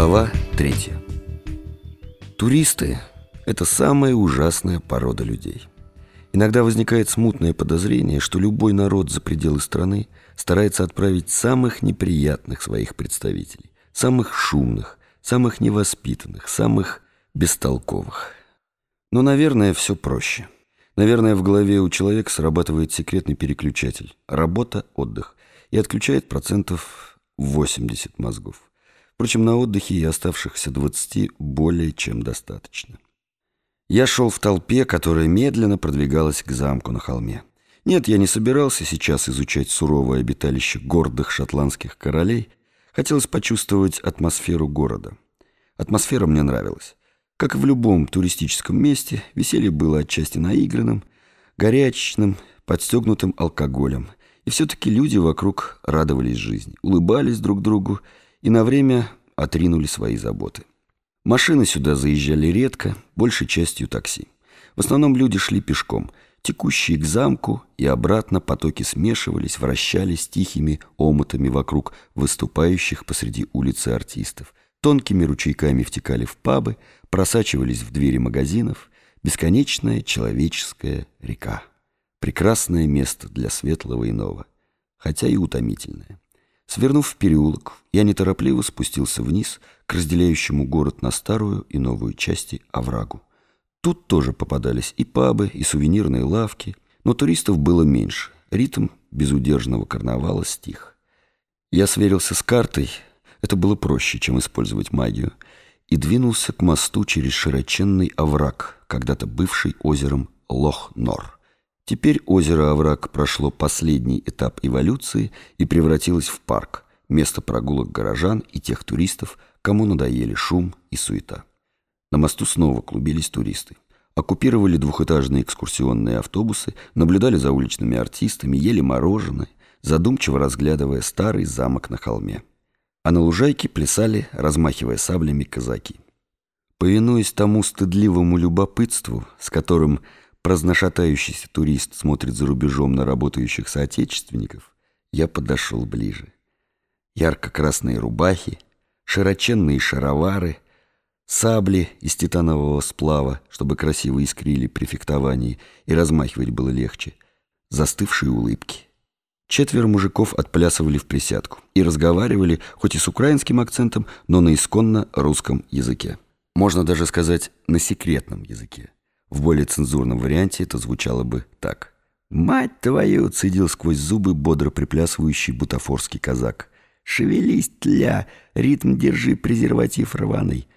Глава третья. Туристы – это самая ужасная порода людей. Иногда возникает смутное подозрение, что любой народ за пределы страны старается отправить самых неприятных своих представителей, самых шумных, самых невоспитанных, самых бестолковых. Но, наверное, все проще. Наверное, в голове у человека срабатывает секретный переключатель – работа, отдых, и отключает процентов 80 мозгов. Впрочем, на отдыхе и оставшихся 20 более чем достаточно. Я шел в толпе, которая медленно продвигалась к замку на холме. Нет, я не собирался сейчас изучать суровое обиталище гордых шотландских королей. Хотелось почувствовать атмосферу города. Атмосфера мне нравилась. Как и в любом туристическом месте, веселье было отчасти наигранным, горячечным, подстегнутым алкоголем. И все-таки люди вокруг радовались жизни, улыбались друг другу и на время отринули свои заботы. Машины сюда заезжали редко, большей частью такси. В основном люди шли пешком. Текущие к замку и обратно потоки смешивались, вращались тихими омутами вокруг выступающих посреди улицы артистов. Тонкими ручейками втекали в пабы, просачивались в двери магазинов. Бесконечная человеческая река. Прекрасное место для светлого иного, хотя и утомительное. Свернув в переулок, я неторопливо спустился вниз к разделяющему город на старую и новую части оврагу. Тут тоже попадались и пабы, и сувенирные лавки, но туристов было меньше. Ритм безудержного карнавала стих. Я сверился с картой, это было проще, чем использовать магию, и двинулся к мосту через широченный овраг, когда-то бывший озером Лох-Нор. Теперь озеро-овраг прошло последний этап эволюции и превратилось в парк, место прогулок горожан и тех туристов, кому надоели шум и суета. На мосту снова клубились туристы. Оккупировали двухэтажные экскурсионные автобусы, наблюдали за уличными артистами, ели мороженое, задумчиво разглядывая старый замок на холме. А на лужайке плясали, размахивая саблями казаки. Повинуясь тому стыдливому любопытству, с которым Праздношатающийся турист смотрит за рубежом на работающих соотечественников. Я подошел ближе. Ярко-красные рубахи, широченные шаровары, сабли из титанового сплава, чтобы красиво искрили при фехтовании и размахивать было легче, застывшие улыбки. Четверо мужиков отплясывали в присядку и разговаривали, хоть и с украинским акцентом, но на исконно русском языке. Можно даже сказать, на секретном языке. В более цензурном варианте это звучало бы так. «Мать твою!» — цедил сквозь зубы бодро приплясывающий бутафорский казак. «Шевелись, тля! Ритм держи, презерватив рваный!»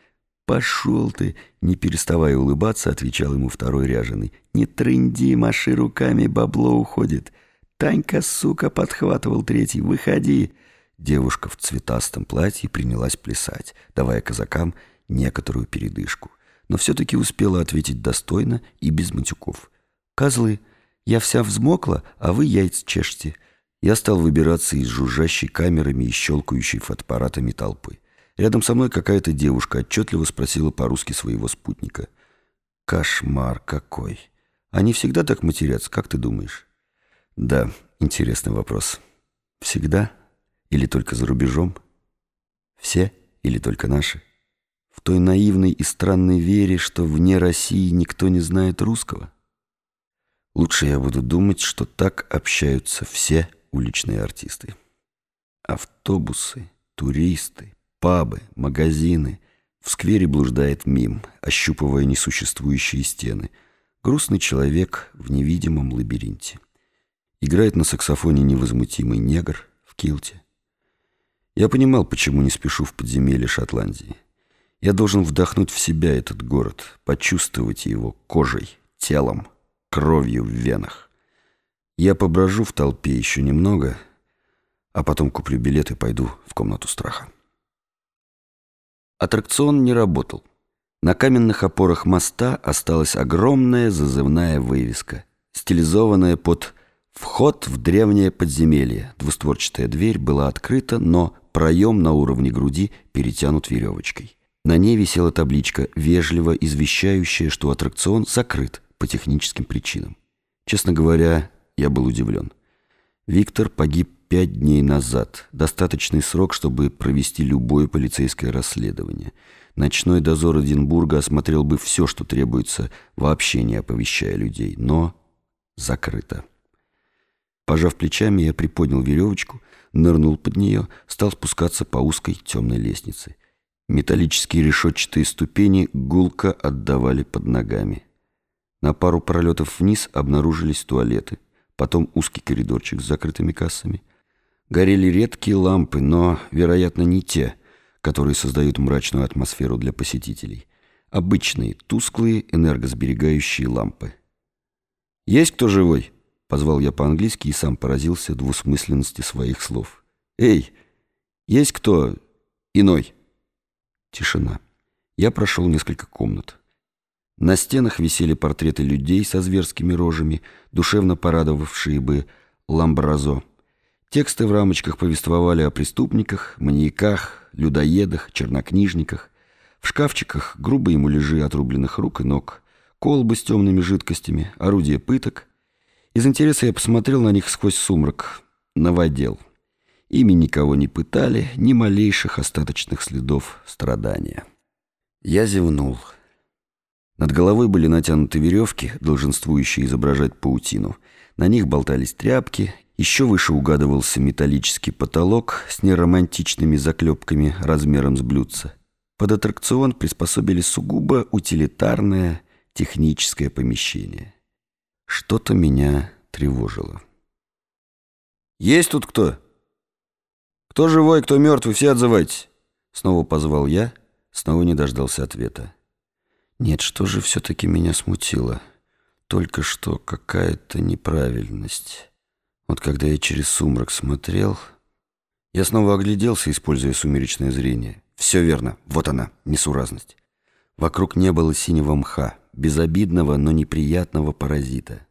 «Пошел ты!» — не переставая улыбаться, отвечал ему второй ряженый. «Не трынди, маши руками, бабло уходит!» «Танька, сука!» — подхватывал третий. «Выходи!» Девушка в цветастом платье принялась плясать, давая казакам некоторую передышку но все-таки успела ответить достойно и без матюков. «Козлы, я вся взмокла, а вы яйца чешете». Я стал выбираться из жужжащей камерами и щелкающей фотоаппаратами толпы. Рядом со мной какая-то девушка отчетливо спросила по-русски своего спутника. «Кошмар какой! Они всегда так матерятся, как ты думаешь?» «Да, интересный вопрос. Всегда? Или только за рубежом? Все или только наши?» В той наивной и странной вере, что вне России никто не знает русского? Лучше я буду думать, что так общаются все уличные артисты. Автобусы, туристы, пабы, магазины. В сквере блуждает мим, ощупывая несуществующие стены. Грустный человек в невидимом лабиринте. Играет на саксофоне невозмутимый негр в килте. Я понимал, почему не спешу в подземелье Шотландии. Я должен вдохнуть в себя этот город, почувствовать его кожей, телом, кровью в венах. Я поброжу в толпе еще немного, а потом куплю билет и пойду в комнату страха. Аттракцион не работал. На каменных опорах моста осталась огромная зазывная вывеска, стилизованная под «Вход в древнее подземелье». Двустворчатая дверь была открыта, но проем на уровне груди перетянут веревочкой. На ней висела табличка, вежливо извещающая, что аттракцион закрыт по техническим причинам. Честно говоря, я был удивлен. Виктор погиб пять дней назад. Достаточный срок, чтобы провести любое полицейское расследование. Ночной дозор Эдинбурга осмотрел бы все, что требуется, вообще не оповещая людей. Но закрыто. Пожав плечами, я приподнял веревочку, нырнул под нее, стал спускаться по узкой темной лестнице. Металлические решетчатые ступени гулко отдавали под ногами. На пару пролетов вниз обнаружились туалеты, потом узкий коридорчик с закрытыми кассами. Горели редкие лампы, но, вероятно, не те, которые создают мрачную атмосферу для посетителей. Обычные, тусклые, энергосберегающие лампы. «Есть кто живой?» — позвал я по-английски и сам поразился двусмысленности своих слов. «Эй, есть кто иной?» Тишина. Я прошел несколько комнат. На стенах висели портреты людей со зверскими рожами, душевно порадовавшие бы ламбразо. Тексты в рамочках повествовали о преступниках, маньяках, людоедах, чернокнижниках. В шкафчиках грубые муляжи отрубленных рук и ног, колбы с темными жидкостями, орудия пыток. Из интереса я посмотрел на них сквозь сумрак, новодел. Ими никого не пытали, ни малейших остаточных следов страдания. Я зевнул. Над головой были натянуты веревки, долженствующие изображать паутину. На них болтались тряпки, еще выше угадывался металлический потолок с неромантичными заклепками размером с блюдца. Под аттракцион приспособили сугубо утилитарное техническое помещение. Что-то меня тревожило. «Есть тут кто?» «Кто живой, кто мертвый, все отзывайтесь!» Снова позвал я, снова не дождался ответа. Нет, что же все-таки меня смутило? Только что какая-то неправильность. Вот когда я через сумрак смотрел... Я снова огляделся, используя сумеречное зрение. Все верно, вот она, несуразность. Вокруг не было синего мха, безобидного, но неприятного паразита.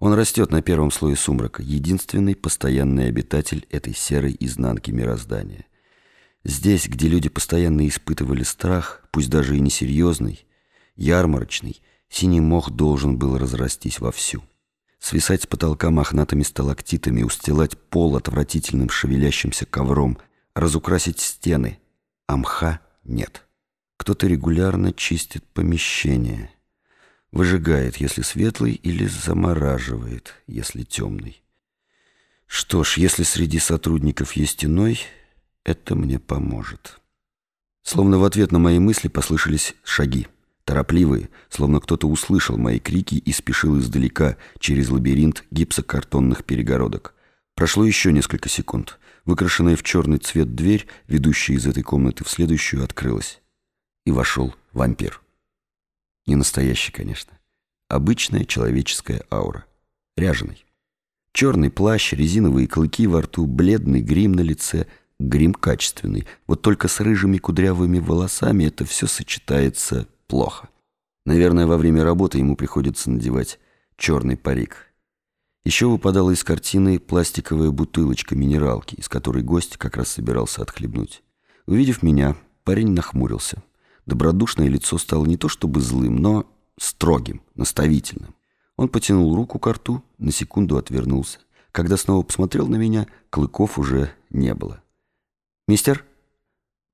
Он растет на первом слое сумрака, единственный постоянный обитатель этой серой изнанки мироздания. Здесь, где люди постоянно испытывали страх, пусть даже и несерьезный, ярмарочный, синий мох должен был разрастись вовсю. Свисать с потолка мохнатыми сталактитами, устилать пол отвратительным шевелящимся ковром, разукрасить стены, а мха нет. Кто-то регулярно чистит помещение — Выжигает, если светлый, или замораживает, если темный. Что ж, если среди сотрудников есть иной, это мне поможет. Словно в ответ на мои мысли послышались шаги. Торопливые, словно кто-то услышал мои крики и спешил издалека через лабиринт гипсокартонных перегородок. Прошло еще несколько секунд. Выкрашенная в черный цвет дверь, ведущая из этой комнаты в следующую, открылась. И вошел вампир. Не настоящий, конечно. Обычная человеческая аура. Ряженый. Черный плащ, резиновые клыки во рту, бледный грим на лице. Грим качественный. Вот только с рыжими кудрявыми волосами это все сочетается плохо. Наверное, во время работы ему приходится надевать черный парик. Еще выпадала из картины пластиковая бутылочка минералки, из которой гость как раз собирался отхлебнуть. Увидев меня, парень нахмурился. Добродушное лицо стало не то чтобы злым, но строгим, наставительным. Он потянул руку к рту, на секунду отвернулся. Когда снова посмотрел на меня, клыков уже не было. «Мистер?»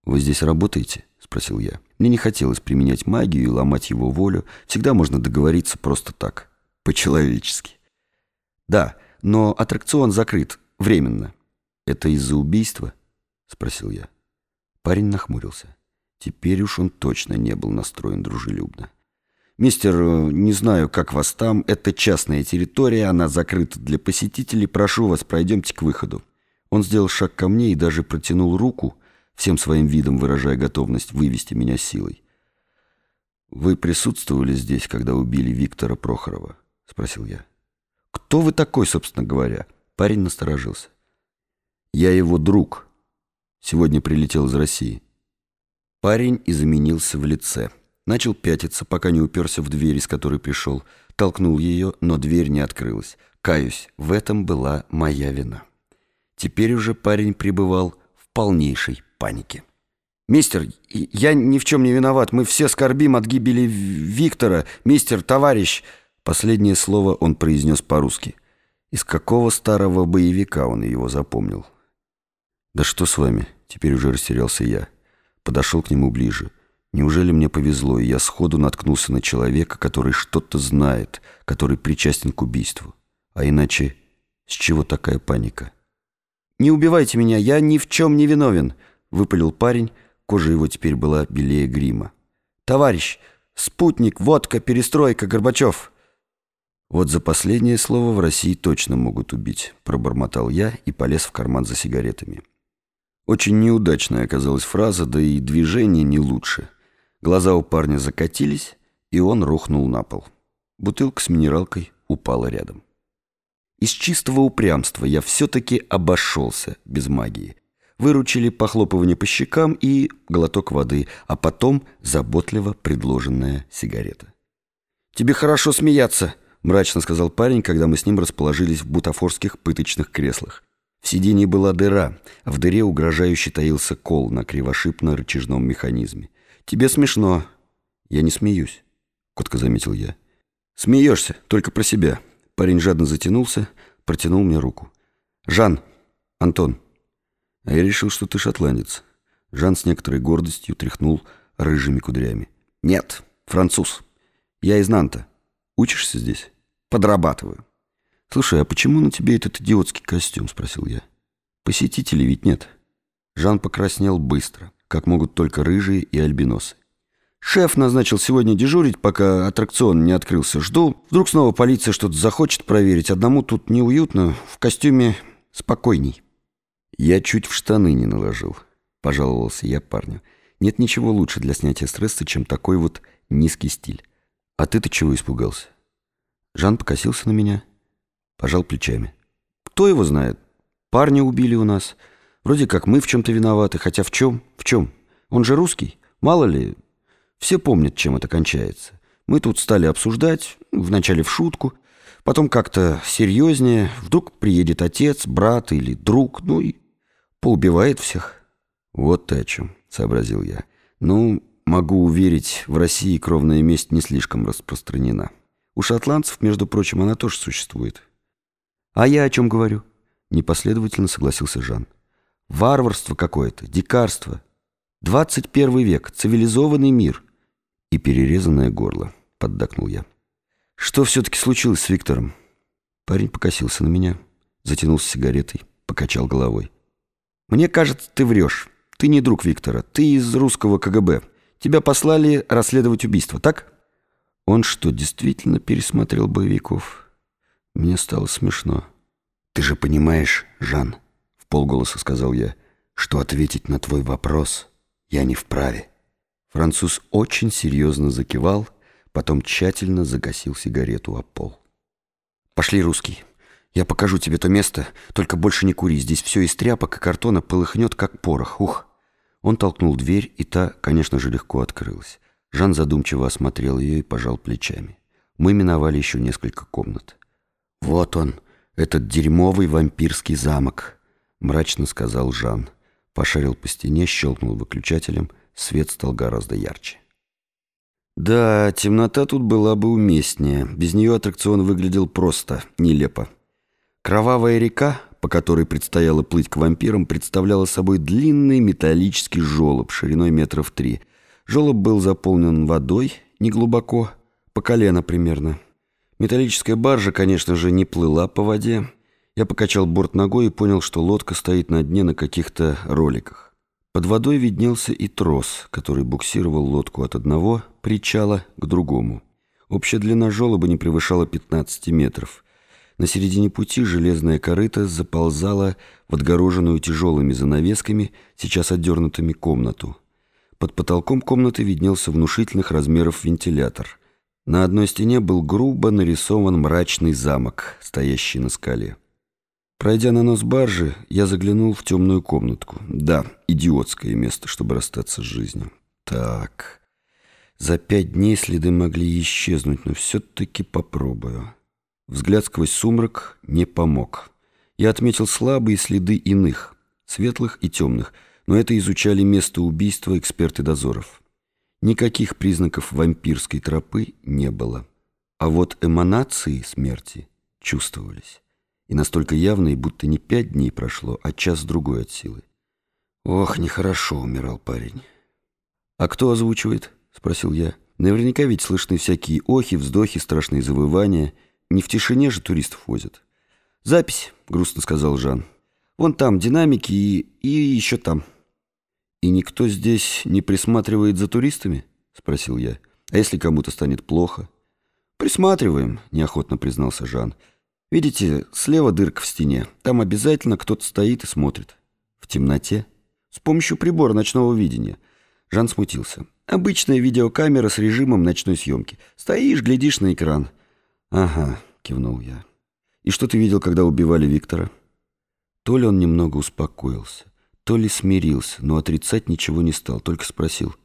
«Вы здесь работаете?» — спросил я. Мне не хотелось применять магию и ломать его волю. Всегда можно договориться просто так, по-человечески. «Да, но аттракцион закрыт, временно». «Это из-за убийства?» — спросил я. Парень нахмурился. Теперь уж он точно не был настроен дружелюбно. «Мистер, э, не знаю, как вас там. Это частная территория, она закрыта для посетителей. Прошу вас, пройдемте к выходу». Он сделал шаг ко мне и даже протянул руку, всем своим видом выражая готовность вывести меня силой. «Вы присутствовали здесь, когда убили Виктора Прохорова?» — спросил я. «Кто вы такой, собственно говоря?» Парень насторожился. «Я его друг. Сегодня прилетел из России». Парень изменился в лице. Начал пятиться, пока не уперся в дверь, из которой пришел. Толкнул ее, но дверь не открылась. Каюсь, в этом была моя вина. Теперь уже парень пребывал в полнейшей панике. «Мистер, я ни в чем не виноват. Мы все скорбим от гибели Виктора. Мистер, товарищ...» Последнее слово он произнес по-русски. Из какого старого боевика он его запомнил? «Да что с вами?» — теперь уже растерялся я. Подошел к нему ближе. Неужели мне повезло, и я сходу наткнулся на человека, который что-то знает, который причастен к убийству? А иначе, с чего такая паника? «Не убивайте меня, я ни в чем не виновен», — выпалил парень, кожа его теперь была белее грима. «Товарищ, спутник, водка, перестройка, Горбачев». «Вот за последнее слово в России точно могут убить», — пробормотал я и полез в карман за сигаретами. Очень неудачная оказалась фраза, да и движение не лучше. Глаза у парня закатились, и он рухнул на пол. Бутылка с минералкой упала рядом. Из чистого упрямства я все-таки обошелся без магии. Выручили похлопывание по щекам и глоток воды, а потом заботливо предложенная сигарета. «Тебе хорошо смеяться», — мрачно сказал парень, когда мы с ним расположились в бутафорских пыточных креслах. В сиденье была дыра, в дыре угрожающе таился кол на кривошипно-рычажном механизме. «Тебе смешно». «Я не смеюсь», — котко заметил я. «Смеешься, только про себя». Парень жадно затянулся, протянул мне руку. «Жан! Антон!» А я решил, что ты шотландец. Жан с некоторой гордостью тряхнул рыжими кудрями. «Нет, француз. Я из Нанта. Учишься здесь?» «Подрабатываю». «Слушай, а почему на тебе этот идиотский костюм?» — спросил я. «Посетителей ведь нет». Жан покраснел быстро, как могут только рыжие и альбиносы. Шеф назначил сегодня дежурить, пока аттракцион не открылся. Жду. Вдруг снова полиция что-то захочет проверить. Одному тут неуютно, в костюме спокойней. Я чуть в штаны не наложил, пожаловался я парню. Нет ничего лучше для снятия стресса, чем такой вот низкий стиль. А ты-то чего испугался? Жан покосился на меня, пожал плечами. Кто его знает? Парня убили у нас. Вроде как мы в чем-то виноваты, хотя в чем? В чем? Он же русский. Мало ли, все помнят, чем это кончается. Мы тут стали обсуждать, вначале в шутку, потом как-то серьезнее. Вдруг приедет отец, брат или друг, ну и поубивает всех. Вот ты о чем, сообразил я. Ну, могу уверить, в России кровная месть не слишком распространена. У шотландцев, между прочим, она тоже существует. А я о чем говорю? Непоследовательно согласился Жан. Варварство какое-то, дикарство. 21 век, цивилизованный мир и перерезанное горло», — поддакнул я. «Что все-таки случилось с Виктором?» Парень покосился на меня, затянулся сигаретой, покачал головой. «Мне кажется, ты врешь. Ты не друг Виктора, ты из русского КГБ. Тебя послали расследовать убийство, так?» Он что, действительно пересмотрел боевиков? Мне стало смешно. «Ты же понимаешь, Жан», — в полголоса сказал я, «что ответить на твой вопрос я не вправе». Француз очень серьезно закивал, потом тщательно загасил сигарету о пол. «Пошли, русский. Я покажу тебе то место, только больше не кури. Здесь все из тряпок и картона полыхнет, как порох. Ух!» Он толкнул дверь, и та, конечно же, легко открылась. Жан задумчиво осмотрел ее и пожал плечами. Мы миновали еще несколько комнат. «Вот он, этот дерьмовый вампирский замок», — мрачно сказал Жан. Пошарил по стене, щелкнул выключателем — Свет стал гораздо ярче. Да, темнота тут была бы уместнее. Без нее аттракцион выглядел просто, нелепо. Кровавая река, по которой предстояло плыть к вампирам, представляла собой длинный металлический желоб шириной метров три. Желоб был заполнен водой, неглубоко, по колено примерно. Металлическая баржа, конечно же, не плыла по воде. Я покачал борт ногой и понял, что лодка стоит на дне на каких-то роликах. Под водой виднелся и трос, который буксировал лодку от одного причала к другому. Общая длина желоба не превышала 15 метров. На середине пути железная корыта заползала в отгороженную тяжелыми занавесками, сейчас отдернутыми комнату. Под потолком комнаты виднелся внушительных размеров вентилятор. На одной стене был грубо нарисован мрачный замок, стоящий на скале. Пройдя на нос баржи, я заглянул в темную комнатку. Да, идиотское место, чтобы расстаться с жизнью. Так, за пять дней следы могли исчезнуть, но все-таки попробую. Взгляд сквозь сумрак не помог. Я отметил слабые следы иных, светлых и темных, но это изучали место убийства эксперты дозоров. Никаких признаков вампирской тропы не было. А вот эманации смерти чувствовались. И настолько явные, будто не пять дней прошло, а час-другой от силы. Ох, нехорошо умирал парень. «А кто озвучивает?» — спросил я. «Наверняка ведь слышны всякие охи, вздохи, страшные завывания. Не в тишине же туристов возят». «Запись», — грустно сказал Жан. «Вон там динамики и, и еще там». «И никто здесь не присматривает за туристами?» — спросил я. «А если кому-то станет плохо?» «Присматриваем», — неохотно признался Жан. «Видите, слева дырка в стене. Там обязательно кто-то стоит и смотрит. В темноте. С помощью прибора ночного видения». Жан смутился. «Обычная видеокамера с режимом ночной съемки. Стоишь, глядишь на экран». «Ага», — кивнул я. «И что ты видел, когда убивали Виктора?» То ли он немного успокоился, то ли смирился, но отрицать ничего не стал, только спросил.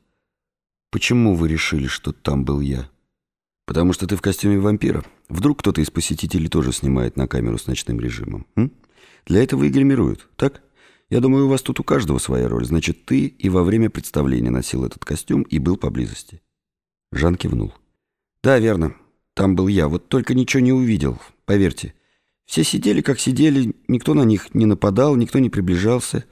«Почему вы решили, что там был я?» «Потому что ты в костюме вампира. Вдруг кто-то из посетителей тоже снимает на камеру с ночным режимом. М? Для этого и гримируют, так?» Я думаю, у вас тут у каждого своя роль. Значит, ты и во время представления носил этот костюм и был поблизости. Жан кивнул. Да, верно. Там был я. Вот только ничего не увидел. Поверьте. Все сидели, как сидели. Никто на них не нападал, никто не приближался.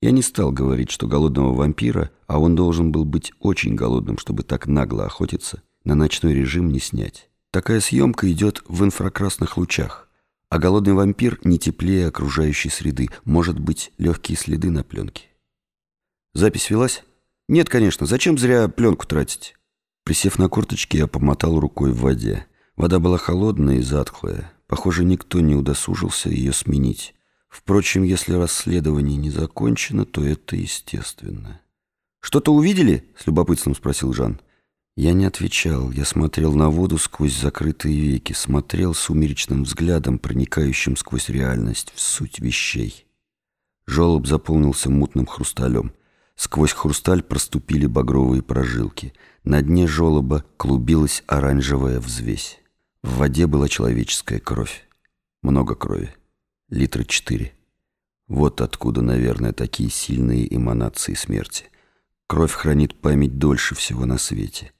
Я не стал говорить, что голодного вампира, а он должен был быть очень голодным, чтобы так нагло охотиться, на ночной режим не снять. Такая съемка идет в инфракрасных лучах. А голодный вампир не теплее окружающей среды. Может быть, легкие следы на пленке. Запись велась? Нет, конечно. Зачем зря пленку тратить? Присев на курточке, я помотал рукой в воде. Вода была холодная и затхлая. Похоже, никто не удосужился ее сменить. Впрочем, если расследование не закончено, то это естественно. «Что-то увидели?» — с любопытством спросил Жан. Я не отвечал, я смотрел на воду сквозь закрытые веки, смотрел сумеречным взглядом, проникающим сквозь реальность в суть вещей. Желоб заполнился мутным хрусталем. Сквозь хрусталь проступили багровые прожилки. На дне желоба клубилась оранжевая взвесь. В воде была человеческая кровь. Много крови. Литра четыре. Вот откуда, наверное, такие сильные эманации смерти. Кровь хранит память дольше всего на свете.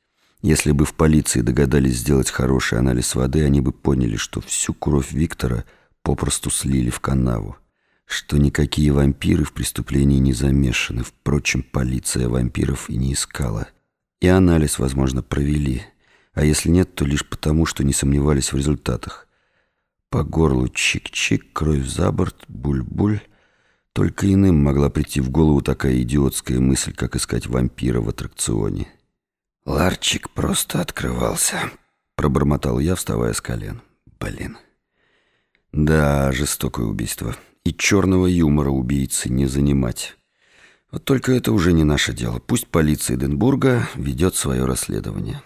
Если бы в полиции догадались сделать хороший анализ воды, они бы поняли, что всю кровь Виктора попросту слили в канаву, что никакие вампиры в преступлении не замешаны. Впрочем, полиция вампиров и не искала. И анализ, возможно, провели, а если нет, то лишь потому, что не сомневались в результатах. По горлу чик-чик, кровь за борт, буль-буль. Только иным могла прийти в голову такая идиотская мысль, как искать вампира в аттракционе. Ларчик просто открывался, пробормотал я, вставая с колен. Блин. Да, жестокое убийство. И черного юмора убийцы не занимать. Вот только это уже не наше дело. Пусть полиция Эдинбурга ведет свое расследование.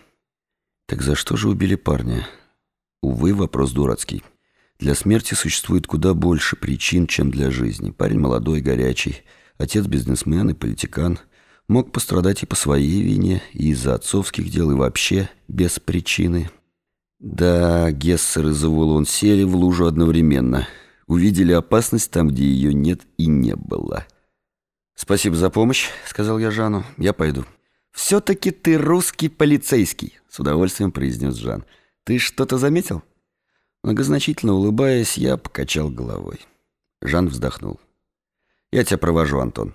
Так за что же убили парня? Увы, вопрос дурацкий. Для смерти существует куда больше причин, чем для жизни. Парень молодой, горячий, отец бизнесмен и политикан – мог пострадать и по своей вине, и из-за отцовских дел, и вообще без причины. Да, Гессер и Завулон сели в лужу одновременно. Увидели опасность там, где ее нет и не было. «Спасибо за помощь», — сказал я Жану. «Я пойду». «Все-таки ты русский полицейский», — с удовольствием произнес Жан. «Ты что-то заметил?» Многозначительно улыбаясь, я покачал головой. Жан вздохнул. «Я тебя провожу, Антон».